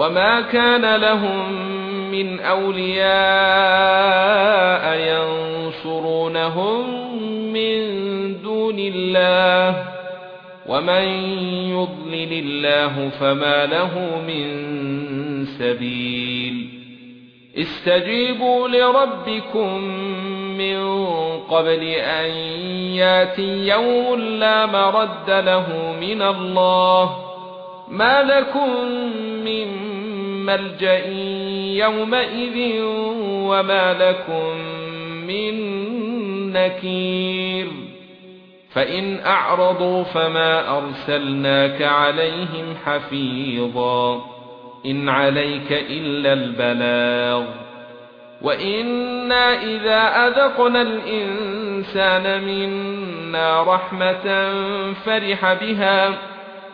وما كان لهم من اولياء ينصرونهم من دون الله ومن يضلل الله فما له من سبيل استجيبوا لربكم من قبل ان ياتي يوم لا مرد له من الله ما لكم من ملجأ يومئذ وما لكم من نكير فإن أعرضوا فما أرسلناك عليهم حفيظا إن عليك إلا البلاغ وإنا إذا أذقنا الإنسان منا رحمة فرح بها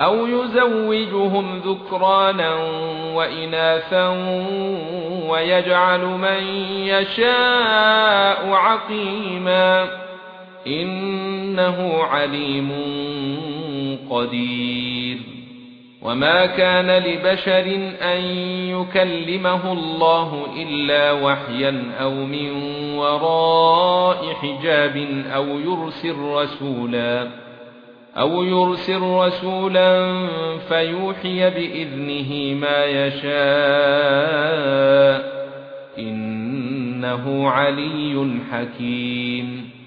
أو يزوجهم ذكرانا وإناثا ويجعل من يشاء عقيما إنه عليم قدير. وما كان لبشر أن يكلمه الله إلا وحيا أو من وراء حجاب أو يرسل رسولا أو يرسل رسولا فيوحي باذنه ما يشاء انه علي حكيم